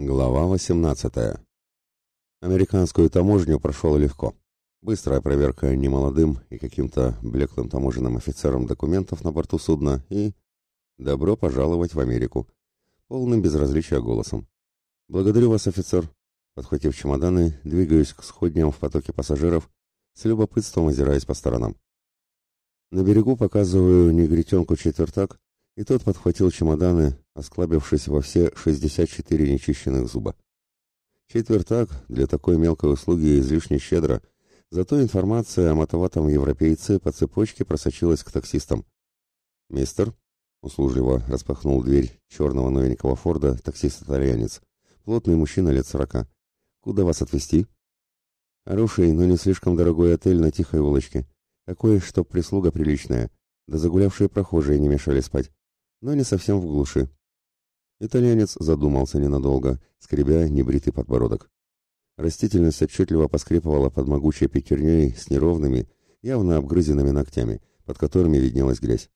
Глава 18. Американскую таможню прошел легко. Быстрая проверка немолодым и каким-то блеклым таможенным офицером документов на борту судна и... Добро пожаловать в Америку. Полным безразличия голосом. Благодарю вас, офицер. Подхватив чемоданы, двигаюсь к сходням в потоке пассажиров, с любопытством озираясь по сторонам. На берегу показываю негритенку четвертак, и тот подхватил чемоданы, осклабившись во все 64 нечищенных зуба. Четвертак для такой мелкой услуги излишне щедро, зато информация о мотоватом европейце по цепочке просочилась к таксистам. «Мистер», — услужливо распахнул дверь черного новенького Форда таксист-итальянец, плотный мужчина лет сорока. «Куда вас отвезти?» «Хороший, но не слишком дорогой отель на тихой улочке. Такой, чтоб прислуга приличная, да загулявшие прохожие не мешали спать но не совсем в глуши. Итальянец задумался ненадолго, скребя небритый подбородок. Растительность отчетливо поскрипывала под могучей пятерней с неровными, явно обгрызенными ногтями, под которыми виднелась грязь.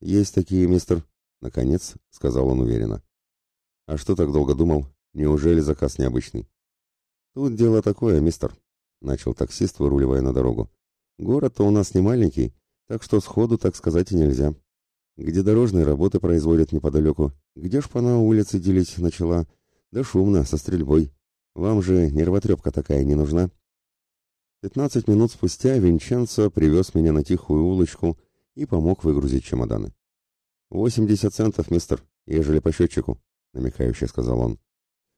«Есть такие, мистер», — наконец, — сказал он уверенно. «А что так долго думал? Неужели заказ необычный?» «Тут дело такое, мистер», — начал таксист, выруливая на дорогу. «Город-то у нас не маленький, так что сходу так сказать и нельзя где дорожные работы производят неподалеку, где шпана улицы делить начала, да шумно, со стрельбой. Вам же нервотрепка такая не нужна. Пятнадцать минут спустя Винченцо привез меня на тихую улочку и помог выгрузить чемоданы. «Восемьдесят центов, мистер, ежели по счетчику», — намекающе сказал он.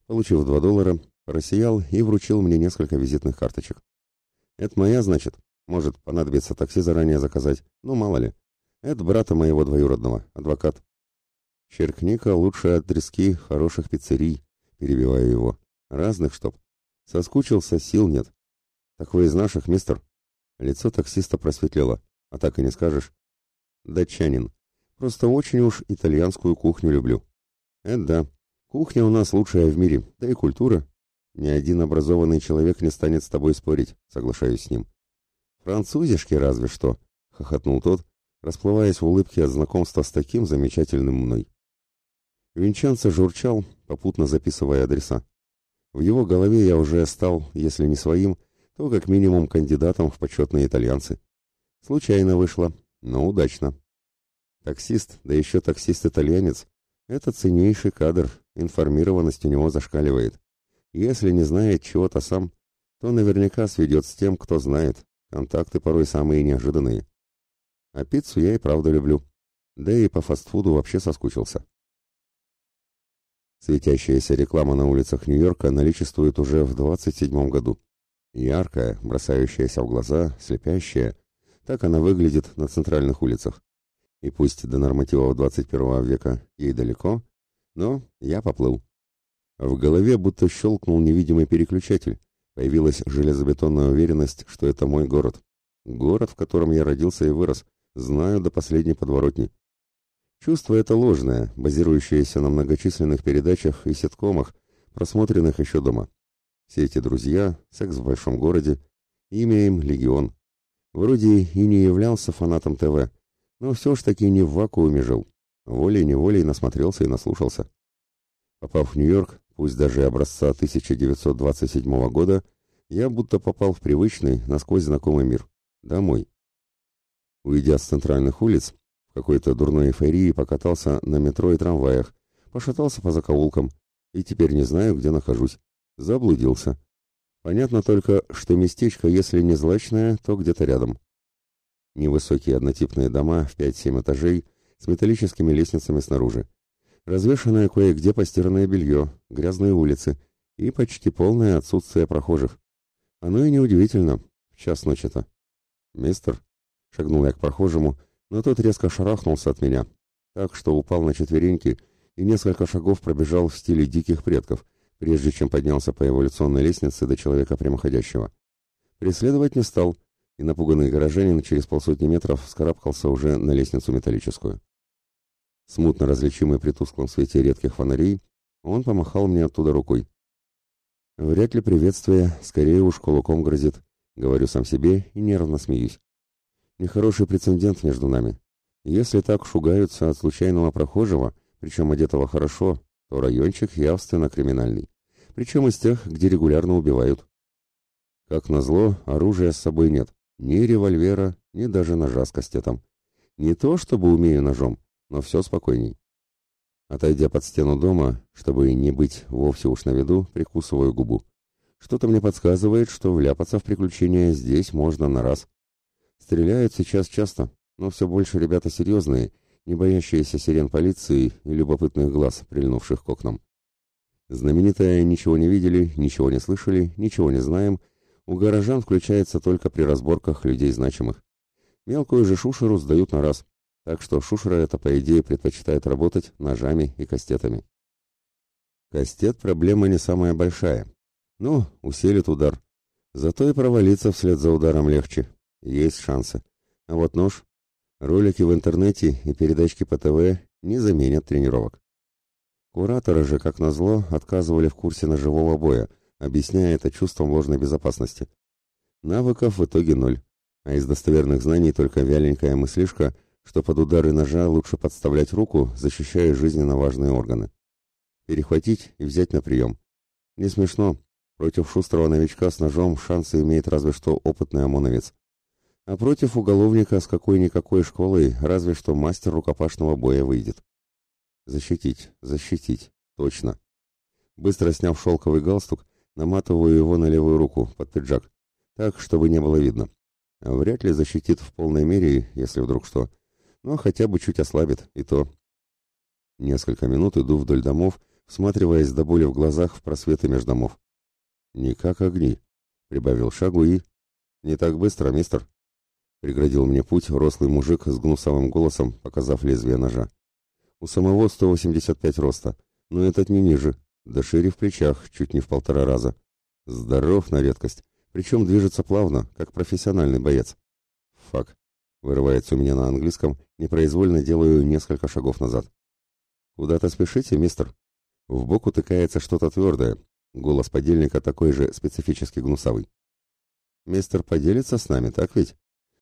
Получив два доллара, просиял и вручил мне несколько визитных карточек. «Это моя, значит? Может, понадобится такси заранее заказать? Ну, мало ли. Это брата моего двоюродного, адвокат. Черкника лучше от трески хороших пиццерий, перебиваю его. Разных, чтоб. Соскучился, сил нет. Так вы из наших, мистер? Лицо таксиста просветлело. А так и не скажешь. Датчанин. Просто очень уж итальянскую кухню люблю. Это да. Кухня у нас лучшая в мире, да и культура. Ни один образованный человек не станет с тобой спорить, соглашаюсь с ним. Французишки разве что, хохотнул тот, расплываясь в улыбке от знакомства с таким замечательным мной. Винченцо журчал, попутно записывая адреса. В его голове я уже стал, если не своим, то как минимум кандидатом в почетные итальянцы. Случайно вышло, но удачно. Таксист, да еще таксист-итальянец, это ценнейший кадр, информированность у него зашкаливает. Если не знает чего-то сам, то наверняка сведет с тем, кто знает. Контакты порой самые неожиданные. А пиццу я и правда люблю. Да и по фастфуду вообще соскучился. Светящаяся реклама на улицах Нью-Йорка наличествует уже в 27 году. Яркая, бросающаяся в глаза, слепящая. Так она выглядит на центральных улицах. И пусть до нормативов 21 века ей далеко, но я поплыл. В голове будто щелкнул невидимый переключатель. Появилась железобетонная уверенность, что это мой город. Город, в котором я родился и вырос, Знаю до последней подворотни. Чувство это ложное, базирующееся на многочисленных передачах и ситкомах, просмотренных еще дома. Все эти друзья, секс в большом городе, имя им Легион. Вроде и не являлся фанатом ТВ, но все ж таки не в вакууме жил. Волей-неволей насмотрелся и наслушался. Попав в Нью-Йорк, пусть даже образца 1927 года, я будто попал в привычный, насквозь знакомый мир. Домой. Уйдя с центральных улиц, какой-то дурной эйфории покатался на метро и трамваях, пошатался по закоулкам, и теперь не знаю, где нахожусь. Заблудился. Понятно только, что местечко, если не злачное, то где-то рядом. Невысокие однотипные дома в 5-7 этажей с металлическими лестницами снаружи. Развешанное кое-где постиранное белье, грязные улицы и почти полное отсутствие прохожих. Оно и неудивительно, в час ночи-то. «Мистер», Шагнул я к прохожему, но тот резко шарахнулся от меня, так что упал на четвереньки и несколько шагов пробежал в стиле диких предков, прежде чем поднялся по эволюционной лестнице до человека прямоходящего. Преследовать не стал, и напуганный горожанин через полсотни метров скарабкался уже на лестницу металлическую. Смутно различимый при тусклом свете редких фонарей, он помахал мне оттуда рукой. Вряд ли приветствие, скорее уж кулаком грозит, говорю сам себе и нервно смеюсь. Нехороший прецедент между нами. Если так шугаются от случайного прохожего, причем одетого хорошо, то райончик явственно криминальный. Причем из тех, где регулярно убивают. Как назло, оружия с собой нет. Ни револьвера, ни даже ножа с кастетом. Не то, чтобы умею ножом, но все спокойней. Отойдя под стену дома, чтобы не быть вовсе уж на виду, прикусываю губу. Что-то мне подсказывает, что вляпаться в приключения здесь можно на раз. Стреляют сейчас часто, но все больше ребята серьезные, не боящиеся сирен полиции и любопытных глаз, прильнувших к окнам. Знаменитое «ничего не видели», «ничего не слышали», «ничего не знаем» у горожан включается только при разборках людей значимых. Мелкую же шушеру сдают на раз, так что шушера это, по идее, предпочитает работать ножами и кастетами. Кастет проблема не самая большая. Ну, усилит удар. Зато и провалиться вслед за ударом легче. Есть шансы. А вот нож, ролики в интернете и передачки по ТВ не заменят тренировок. Кураторы же, как назло, отказывали в курсе ножевого боя, объясняя это чувством ложной безопасности. Навыков в итоге ноль а из достоверных знаний только вяленькая мыслишка, что под удары ножа лучше подставлять руку, защищая жизненно важные органы. Перехватить и взять на прием. Не смешно. Против шустрого новичка с ножом шансы имеет разве что опытный ОМОНовец. А против уголовника с какой-никакой школой разве что мастер рукопашного боя выйдет. Защитить, защитить, точно. Быстро сняв шелковый галстук, наматываю его на левую руку, под пиджак, так, чтобы не было видно. Вряд ли защитит в полной мере, если вдруг что. Но хотя бы чуть ослабит, и то. Несколько минут иду вдоль домов, всматриваясь до боли в глазах в просветы между домов. «Не как огни», — прибавил шагу и... «Не так быстро, мистер», — преградил мне путь рослый мужик с гнусовым голосом, показав лезвие ножа. У самого 185 роста, но этот не ниже, да шире в плечах, чуть не в полтора раза. Здоров на редкость, причем движется плавно, как профессиональный боец. Фак. Вырывается у меня на английском, непроизвольно делаю несколько шагов назад. «Куда-то спешите, мистер?» В бок утыкается что-то твердое. Голос подельника такой же специфически гнусавый. «Мистер поделится с нами, так ведь?»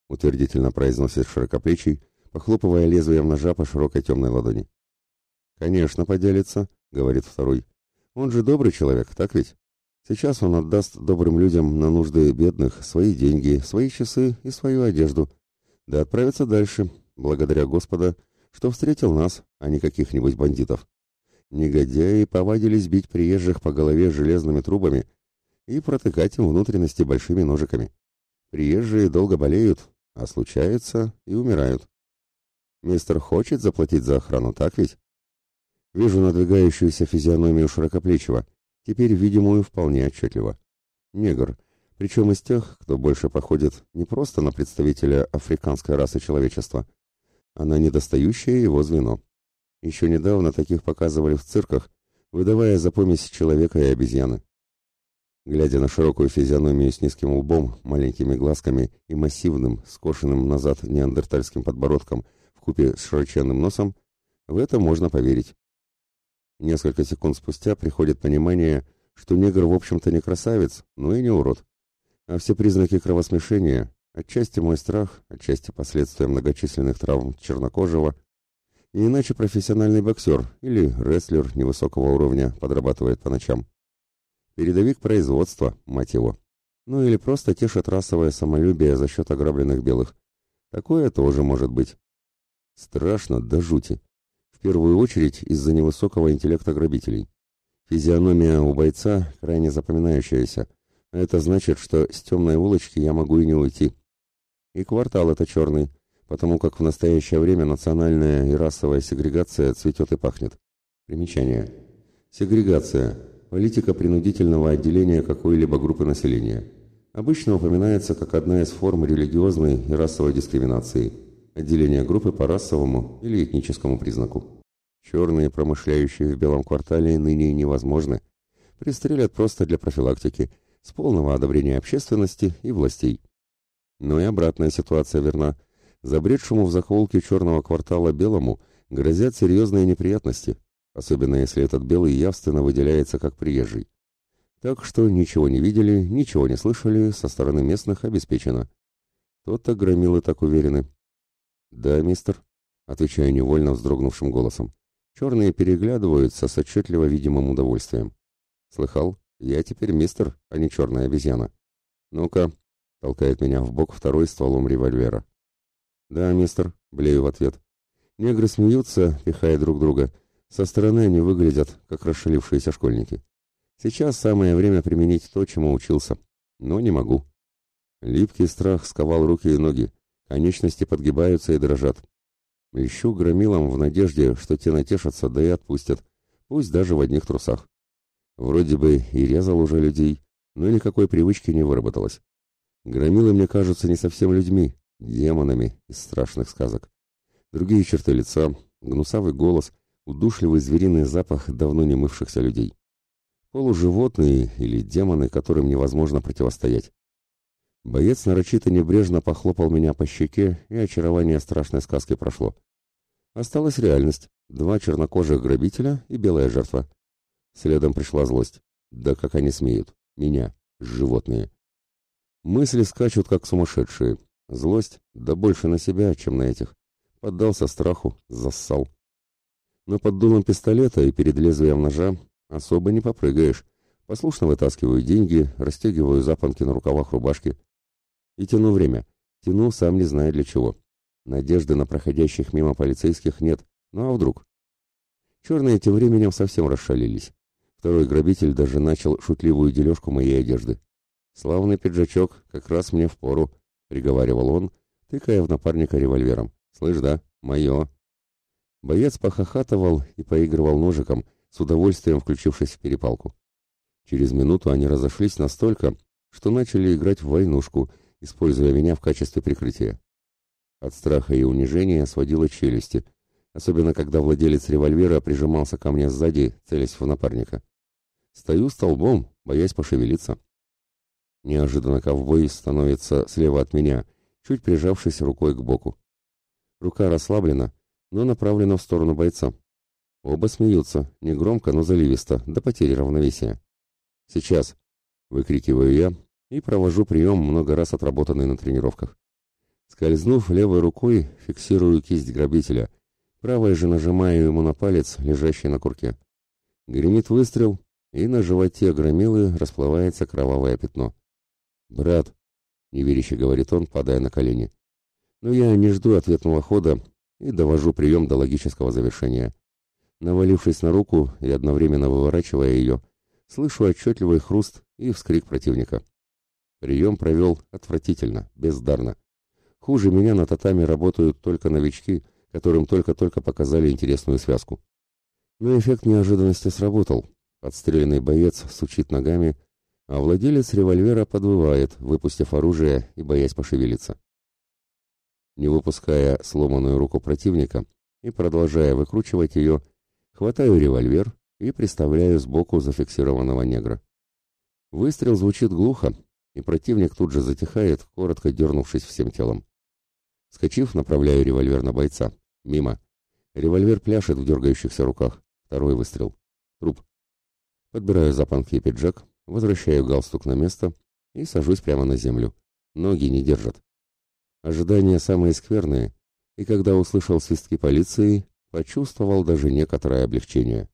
Утвердительно произносит широкоплечий, похлопывая лезвием ножа по широкой темной ладони. «Конечно, поделится», — говорит второй. «Он же добрый человек, так ведь?» Сейчас он отдаст добрым людям на нужды бедных свои деньги, свои часы и свою одежду. Да отправится дальше, благодаря Господа, что встретил нас, а не каких-нибудь бандитов. Негодяи повадились бить приезжих по голове железными трубами и протыкать им внутренности большими ножиками. Приезжие долго болеют, а случается и умирают. Мистер хочет заплатить за охрану, так ведь? Вижу надвигающуюся физиономию широкоплечего — теперь видимую вполне отчетливо. Негр, причем из тех, кто больше походит не просто на представителя африканской расы человечества, а на недостающее его звено. Еще недавно таких показывали в цирках, выдавая за помесь человека и обезьяны. Глядя на широкую физиономию с низким лбом, маленькими глазками и массивным, скошенным назад неандертальским подбородком в купе с широченным носом, в это можно поверить. Несколько секунд спустя приходит понимание, что негр в общем-то не красавец, но и не урод. А все признаки кровосмешения, отчасти мой страх, отчасти последствия многочисленных травм чернокожего, не иначе профессиональный боксер или рестлер невысокого уровня подрабатывает по ночам. Передовик производства, мать его. Ну или просто тешит расовое самолюбие за счет ограбленных белых. Такое тоже может быть. Страшно до жути. В первую очередь из-за невысокого интеллекта грабителей. Физиономия у бойца крайне запоминающаяся, а это значит, что с темной улочки я могу и не уйти. И квартал это черный, потому как в настоящее время национальная и расовая сегрегация цветет и пахнет. Примечание. Сегрегация – политика принудительного отделения какой-либо группы населения. Обычно упоминается как одна из форм религиозной и расовой дискриминации – отделение группы по расовому или этническому признаку. Черные, промышляющие в белом квартале, ныне невозможны. Пристрелят просто для профилактики, с полного одобрения общественности и властей. Но и обратная ситуация верна. Забредшему в заколке черного квартала белому грозят серьезные неприятности, особенно если этот белый явственно выделяется как приезжий. Так что ничего не видели, ничего не слышали, со стороны местных обеспечено. Тот-то громилы так уверены. «Да, мистер», — отвечаю невольно вздрогнувшим голосом. Черные переглядываются с отчетливо видимым удовольствием. Слыхал? Я теперь мистер, а не черная обезьяна. Ну-ка, толкает меня в бок второй стволом револьвера. Да, мистер, блею в ответ. Негры смеются, пихая друг друга. Со стороны они выглядят, как расшалившиеся школьники. Сейчас самое время применить то, чему учился. Но не могу. Липкий страх сковал руки и ноги. Конечности подгибаются и дрожат. Ищу громилам в надежде, что те натешатся, да и отпустят. Пусть даже в одних трусах. Вроде бы и резал уже людей, но никакой привычки не выработалось. Громилы мне кажутся не совсем людьми, демонами из страшных сказок. Другие черты лица, гнусавый голос, удушливый звериный запах давно не мывшихся людей. Полуживотные или демоны, которым невозможно противостоять. Боец нарочито небрежно похлопал меня по щеке, и очарование страшной сказки прошло. Осталась реальность. Два чернокожих грабителя и белая жертва. Следом пришла злость. Да как они смеют. Меня. Животные. Мысли скачут, как сумасшедшие. Злость, да больше на себя, чем на этих. Поддался страху, зассал. Но под дулом пистолета и перед лезвием ножа особо не попрыгаешь. Послушно вытаскиваю деньги, расстегиваю запонки на рукавах рубашки. И тяну время. Тяну, сам не знаю для чего. Надежды на проходящих мимо полицейских нет. Ну а вдруг? Черные тем временем совсем расшалились. Второй грабитель даже начал шутливую дележку моей одежды. «Славный пиджачок, как раз мне в пору», — приговаривал он, тыкая в напарника револьвером. «Слышь, да, мое». Боец похохатывал и поигрывал ножиком, с удовольствием включившись в перепалку. Через минуту они разошлись настолько, что начали играть в войнушку, используя меня в качестве прикрытия. От страха и унижения сводило челюсти, особенно когда владелец револьвера прижимался ко мне сзади, целясь в напарника. Стою столбом, боясь пошевелиться. Неожиданно ковбой становится слева от меня, чуть прижавшись рукой к боку. Рука расслаблена, но направлена в сторону бойца. Оба смеются, негромко, но заливисто, до потери равновесия. «Сейчас!» — выкрикиваю я и провожу прием, много раз отработанный на тренировках. Скользнув левой рукой, фиксирую кисть грабителя, правой же нажимаю ему на палец, лежащий на курке. Гремит выстрел, и на животе громилы расплывается кровавое пятно. «Брат», — неверяще говорит он, падая на колени. Но я не жду ответного хода и довожу прием до логического завершения. Навалившись на руку и одновременно выворачивая ее, слышу отчетливый хруст и вскрик противника. Прием провел отвратительно, бездарно. Хуже меня на татами работают только новички, которым только-только показали интересную связку. Но эффект неожиданности сработал, Подстреленный боец сучит ногами, а владелец револьвера подвывает, выпустив оружие и боясь пошевелиться. Не выпуская сломанную руку противника и продолжая выкручивать ее, хватаю револьвер и приставляю сбоку зафиксированного негра. Выстрел звучит глухо, и противник тут же затихает, коротко дернувшись всем телом. Скочив, направляю револьвер на бойца. Мимо. Револьвер пляшет в дергающихся руках. Второй выстрел. Труп. Подбираю запонки и пиджак, возвращаю галстук на место и сажусь прямо на землю. Ноги не держат. Ожидания самые скверные, и когда услышал свистки полиции, почувствовал даже некоторое облегчение.